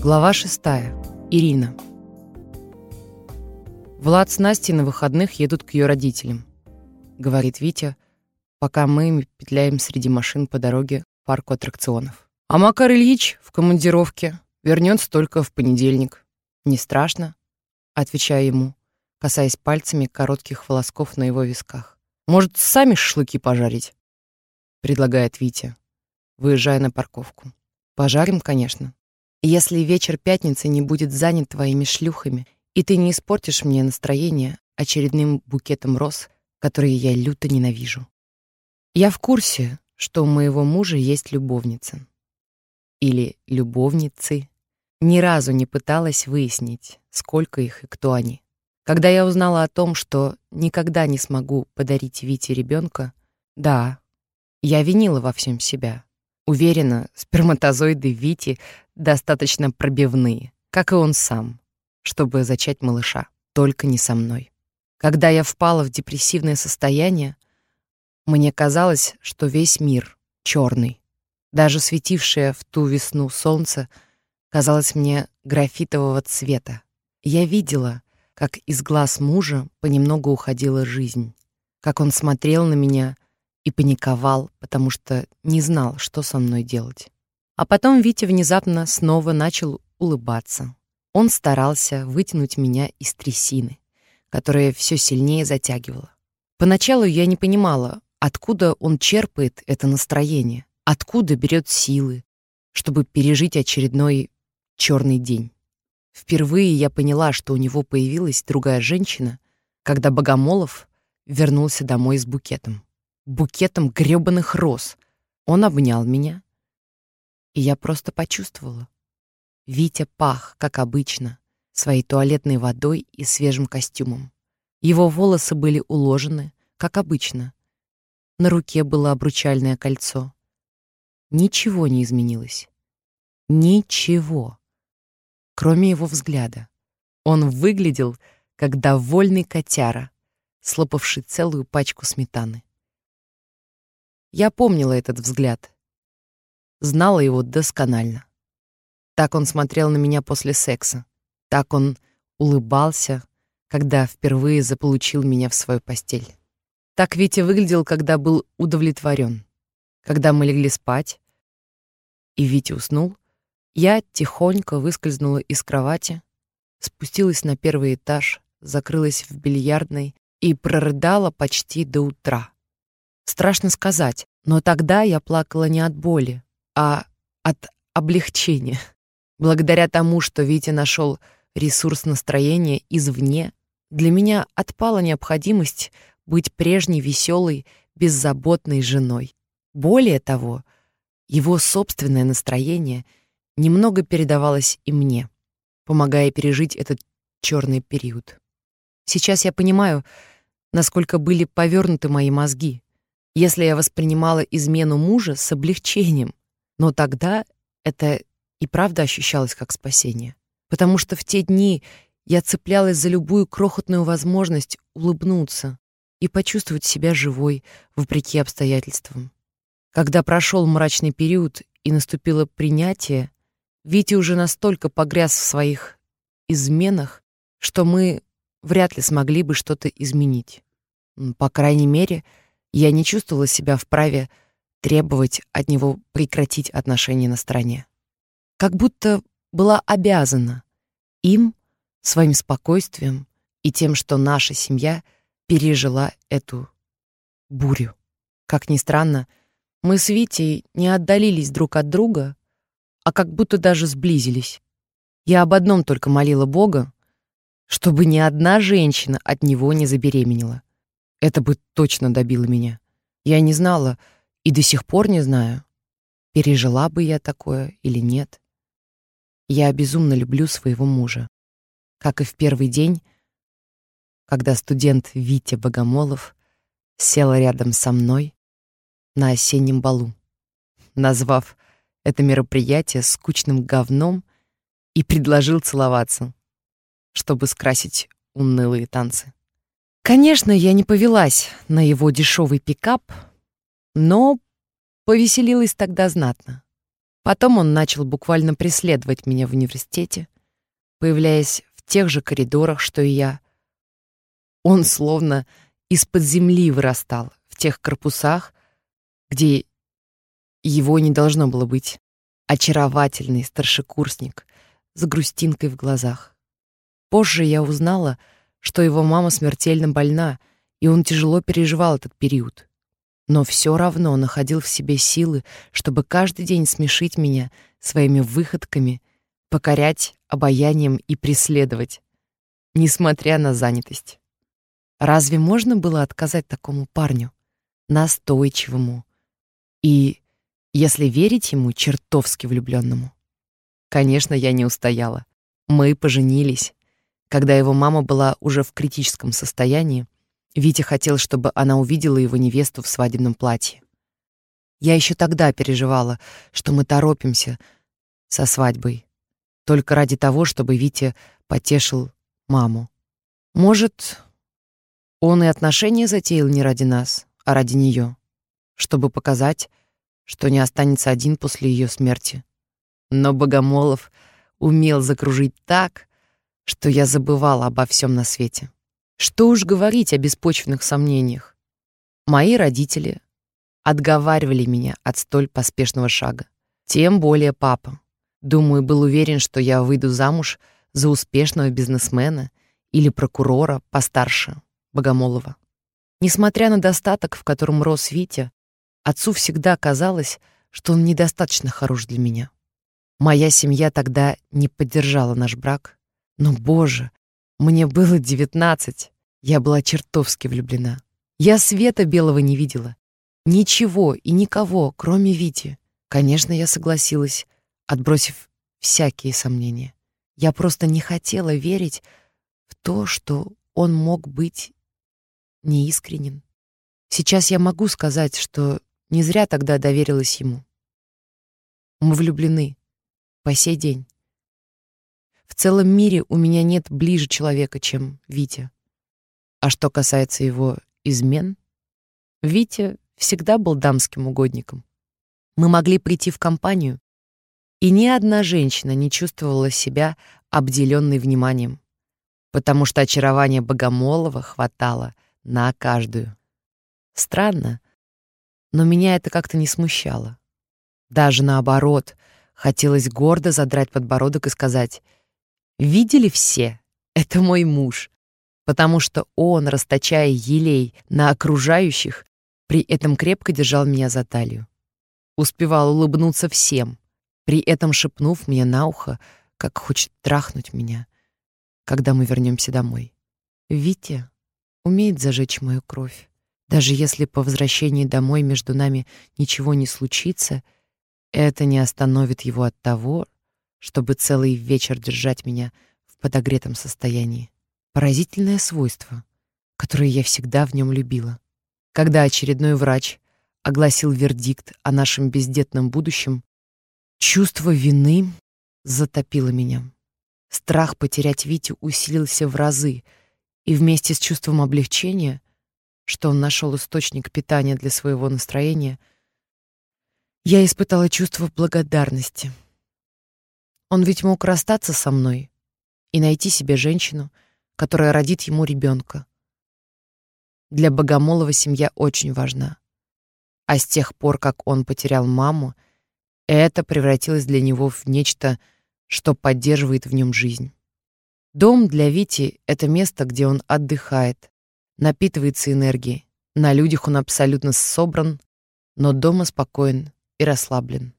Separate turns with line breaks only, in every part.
Глава шестая. Ирина. Влад с Настей на выходных едут к ее родителям, говорит Витя, пока мы петляем среди машин по дороге к парку аттракционов. А Макар Ильич в командировке вернется только в понедельник. Не страшно, отвечаю ему, касаясь пальцами коротких волосков на его висках. Может, сами шашлыки пожарить? предлагает Витя, выезжая на парковку. Пожарим, конечно. Если вечер пятницы не будет занят твоими шлюхами, и ты не испортишь мне настроение очередным букетом роз, которые я люто ненавижу. Я в курсе, что у моего мужа есть любовница. Или любовницы. Ни разу не пыталась выяснить, сколько их и кто они. Когда я узнала о том, что никогда не смогу подарить Вите ребенка, да, я винила во всем себя. Уверена, сперматозоиды Вити достаточно пробивные, как и он сам, чтобы зачать малыша, только не со мной. Когда я впала в депрессивное состояние, мне казалось, что весь мир черный. Даже светившее в ту весну солнце казалось мне графитового цвета. Я видела, как из глаз мужа понемногу уходила жизнь, как он смотрел на меня — и паниковал, потому что не знал, что со мной делать. А потом Витя внезапно снова начал улыбаться. Он старался вытянуть меня из трясины, которая все сильнее затягивала. Поначалу я не понимала, откуда он черпает это настроение, откуда берет силы, чтобы пережить очередной черный день. Впервые я поняла, что у него появилась другая женщина, когда Богомолов вернулся домой с букетом букетом грёбаных роз. Он обнял меня, и я просто почувствовала. Витя пах, как обычно, своей туалетной водой и свежим костюмом. Его волосы были уложены, как обычно. На руке было обручальное кольцо. Ничего не изменилось. Ничего. Кроме его взгляда. Он выглядел, как довольный котяра, слопавший целую пачку сметаны. Я помнила этот взгляд. Знала его досконально. Так он смотрел на меня после секса. Так он улыбался, когда впервые заполучил меня в свою постель. Так Витя выглядел, когда был удовлетворен. Когда мы легли спать, и Витя уснул, я тихонько выскользнула из кровати, спустилась на первый этаж, закрылась в бильярдной и прорыдала почти до утра. Страшно сказать, но тогда я плакала не от боли, а от облегчения. Благодаря тому, что Витя нашел ресурс настроения извне, для меня отпала необходимость быть прежней веселой, беззаботной женой. Более того, его собственное настроение немного передавалось и мне, помогая пережить этот черный период. Сейчас я понимаю, насколько были повернуты мои мозги если я воспринимала измену мужа с облегчением. Но тогда это и правда ощущалось как спасение. Потому что в те дни я цеплялась за любую крохотную возможность улыбнуться и почувствовать себя живой, вопреки обстоятельствам. Когда прошел мрачный период и наступило принятие, Витя уже настолько погряз в своих изменах, что мы вряд ли смогли бы что-то изменить. По крайней мере, я не чувствовала себя вправе требовать от него прекратить отношения на стороне. Как будто была обязана им, своим спокойствием и тем, что наша семья пережила эту бурю. Как ни странно, мы с Витей не отдалились друг от друга, а как будто даже сблизились. Я об одном только молила Бога, чтобы ни одна женщина от него не забеременела. Это бы точно добило меня. Я не знала и до сих пор не знаю, пережила бы я такое или нет. Я безумно люблю своего мужа. Как и в первый день, когда студент Витя Богомолов сел рядом со мной на осеннем балу, назвав это мероприятие скучным говном и предложил целоваться, чтобы скрасить унылые танцы. Конечно, я не повелась на его дешевый пикап, но повеселилась тогда знатно. Потом он начал буквально преследовать меня в университете, появляясь в тех же коридорах, что и я. Он словно из-под земли вырастал в тех корпусах, где его не должно было быть. Очаровательный старшекурсник с грустинкой в глазах. Позже я узнала, что его мама смертельно больна, и он тяжело переживал этот период но все равно находил в себе силы, чтобы каждый день смешить меня своими выходками, покорять обаянием и преследовать, несмотря на занятость. Разве можно было отказать такому парню, настойчивому и, если верить ему, чертовски влюбленному? Конечно, я не устояла. Мы поженились, когда его мама была уже в критическом состоянии, Витя хотел, чтобы она увидела его невесту в свадебном платье. Я еще тогда переживала, что мы торопимся со свадьбой, только ради того, чтобы Витя потешил маму. Может, он и отношения затеял не ради нас, а ради нее, чтобы показать, что не останется один после ее смерти. Но Богомолов умел закружить так, что я забывала обо всем на свете. Что уж говорить о беспочвенных сомнениях. Мои родители отговаривали меня от столь поспешного шага. Тем более папа. Думаю, был уверен, что я выйду замуж за успешного бизнесмена или прокурора постарше Богомолова. Несмотря на достаток, в котором рос Витя, отцу всегда казалось, что он недостаточно хорош для меня. Моя семья тогда не поддержала наш брак. Но, боже, мне было девятнадцать. Я была чертовски влюблена. Я света белого не видела. Ничего и никого, кроме Вити. Конечно, я согласилась, отбросив всякие сомнения. Я просто не хотела верить в то, что он мог быть неискренен. Сейчас я могу сказать, что не зря тогда доверилась ему. Мы влюблены по сей день. В целом мире у меня нет ближе человека, чем Витя. А что касается его измен, Витя всегда был дамским угодником. Мы могли прийти в компанию, и ни одна женщина не чувствовала себя обделенной вниманием, потому что очарования Богомолова хватало на каждую. Странно, но меня это как-то не смущало. Даже наоборот, хотелось гордо задрать подбородок и сказать — Видели все? Это мой муж. Потому что он, расточая елей на окружающих, при этом крепко держал меня за талию. Успевал улыбнуться всем, при этом шепнув мне на ухо, как хочет трахнуть меня, когда мы вернемся домой. Витя умеет зажечь мою кровь. Даже если по возвращении домой между нами ничего не случится, это не остановит его от того, чтобы целый вечер держать меня в подогретом состоянии. Поразительное свойство, которое я всегда в нем любила. Когда очередной врач огласил вердикт о нашем бездетном будущем, чувство вины затопило меня. Страх потерять Витю усилился в разы, и вместе с чувством облегчения, что он нашел источник питания для своего настроения, я испытала чувство благодарности — он ведь мог расстаться со мной и найти себе женщину, которая родит ему ребенка. Для Богомолова семья очень важна. А с тех пор, как он потерял маму, это превратилось для него в нечто, что поддерживает в нем жизнь. Дом для Вити — это место, где он отдыхает, напитывается энергией. На людях он абсолютно собран, но дома спокоен и расслаблен.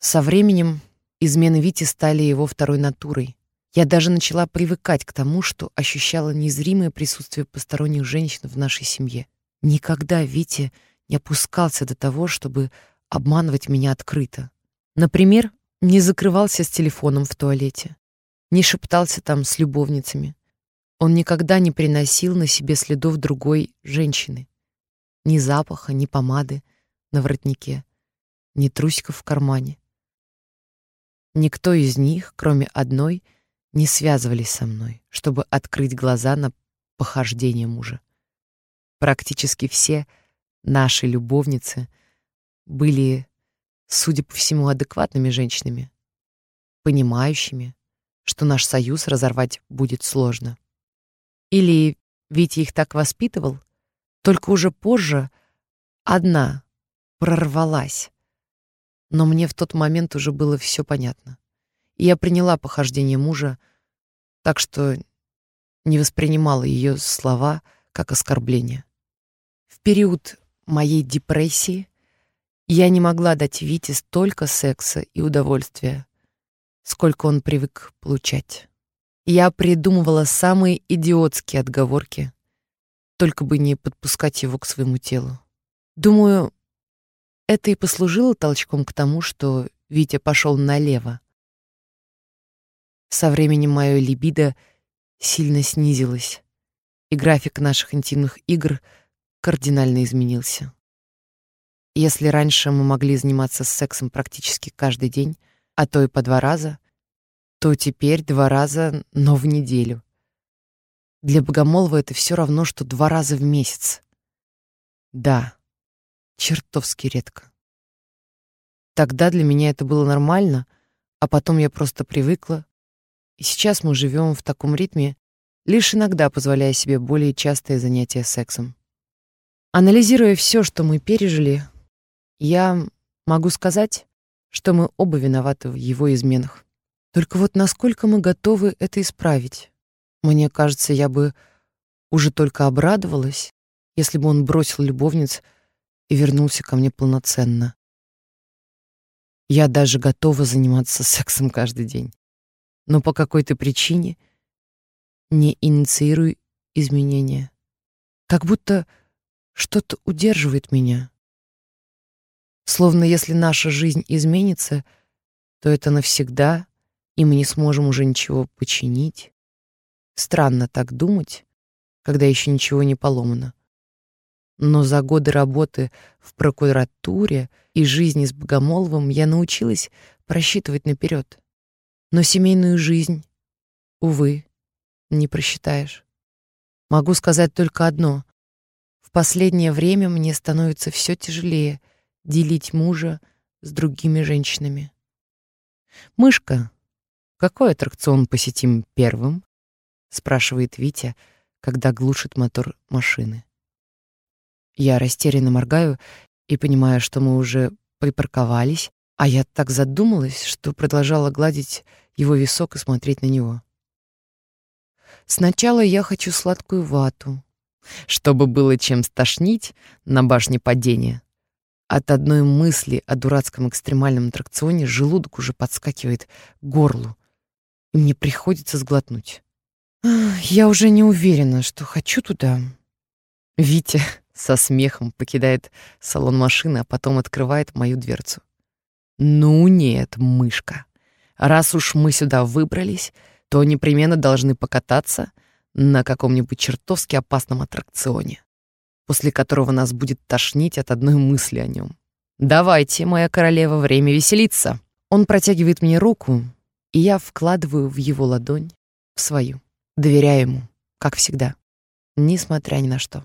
Со временем Измены Вити стали его второй натурой. Я даже начала привыкать к тому, что ощущала незримое присутствие посторонних женщин в нашей семье. Никогда Витя не опускался до того, чтобы обманывать меня открыто. Например, не закрывался с телефоном в туалете, не шептался там с любовницами. Он никогда не приносил на себе следов другой женщины. Ни запаха, ни помады на воротнике, ни трусиков в кармане. Никто из них, кроме одной, не связывались со мной, чтобы открыть глаза на похождение мужа. Практически все наши любовницы были судя по всему, адекватными женщинами, понимающими, что наш союз разорвать будет сложно. Или Витя их так воспитывал, только уже позже одна прорвалась. Но мне в тот момент уже было все понятно. И я приняла похождение мужа, так что не воспринимала ее слова как оскорбление. В период моей депрессии я не могла дать Вите столько секса и удовольствия, сколько он привык получать. Я придумывала самые идиотские отговорки, только бы не подпускать его к своему телу. Думаю, это и послужило толчком к тому, что Витя пошел налево. Со временем мое либидо сильно снизилось, и график наших интимных игр кардинально изменился. Если раньше мы могли заниматься сексом практически каждый день, а то и по два раза, то теперь два раза, но в неделю. Для Богомолова это все равно, что два раза в месяц. Да, чертовски редко. Тогда для меня это было нормально, а потом я просто привыкла. И сейчас мы живем в таком ритме, лишь иногда позволяя себе более частые занятия сексом. Анализируя все, что мы пережили, я могу сказать, что мы оба виноваты в его изменах. Только вот насколько мы готовы это исправить? Мне кажется, я бы уже только обрадовалась, если бы он бросил любовниц и вернулся ко мне полноценно. Я даже готова заниматься сексом каждый день. Но по какой-то причине не инициирую изменения. Как будто что-то удерживает меня. Словно если наша жизнь изменится, то это навсегда, и мы не сможем уже ничего починить. Странно так думать, когда еще ничего не поломано. Но за годы работы в прокуратуре и жизни с Богомоловым я научилась просчитывать наперед. Но семейную жизнь, увы, не просчитаешь. Могу сказать только одно. В последнее время мне становится все тяжелее делить мужа с другими женщинами. «Мышка, какой аттракцион посетим первым?» — спрашивает Витя, когда глушит мотор машины. Я растерянно моргаю и понимаю, что мы уже припарковались, а я так задумалась, что продолжала гладить его висок и смотреть на него. Сначала я хочу сладкую вату, чтобы было чем стошнить на башне падения. От одной мысли о дурацком экстремальном аттракционе желудок уже подскакивает к горлу, и мне приходится сглотнуть. Я уже не уверена, что хочу туда. Витя со смехом покидает салон машины, а потом открывает мою дверцу. Ну нет, мышка. Раз уж мы сюда выбрались, то непременно должны покататься на каком-нибудь чертовски опасном аттракционе после которого нас будет тошнить от одной мысли о нем. «Давайте, моя королева, время веселиться!» Он протягивает мне руку, и я вкладываю в его ладонь в свою. Доверяю ему, как всегда, несмотря ни на что.